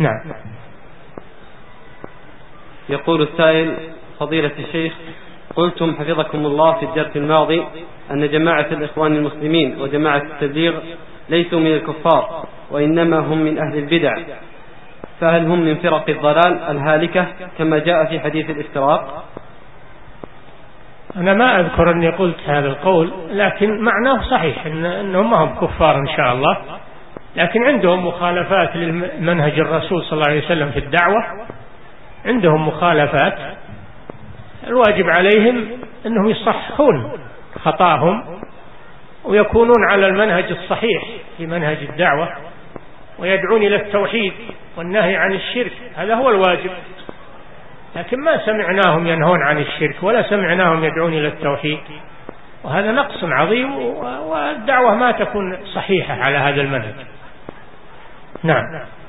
نعم. يقول السائل فضيلة الشيخ قلتم حفظكم الله في الدرس الماضي أن جماعة الإخوان المسلمين وجماعة التبليغ ليسوا من الكفار وإنما هم من أهل البدع. فهل هم من فرق الضلال الهالكة كما جاء في حديث الافتراق؟ أنا ما أذكر أني قلت هذا القول لكن معناه صحيح إن أنهم ما هم كفار إن شاء الله. لكن عندهم مخالفات لمنهج الرسول صلى الله عليه وسلم في الدعوة. عندهم مخالفات الواجب عليهم أنهم يصححون خطاهم ويكونون على المنهج الصحيح في منهج الدعوة ويدعون إلى التوحيد والنهي عن الشرك. هذا هو الواجب. لكن ما سمعناهم ينهون عن الشرك ولا سمعناهم يدعون إلى التوحيد. وهذا نقص عظيم والدعوة ما تكون صحيحة على هذا المنهج. نعم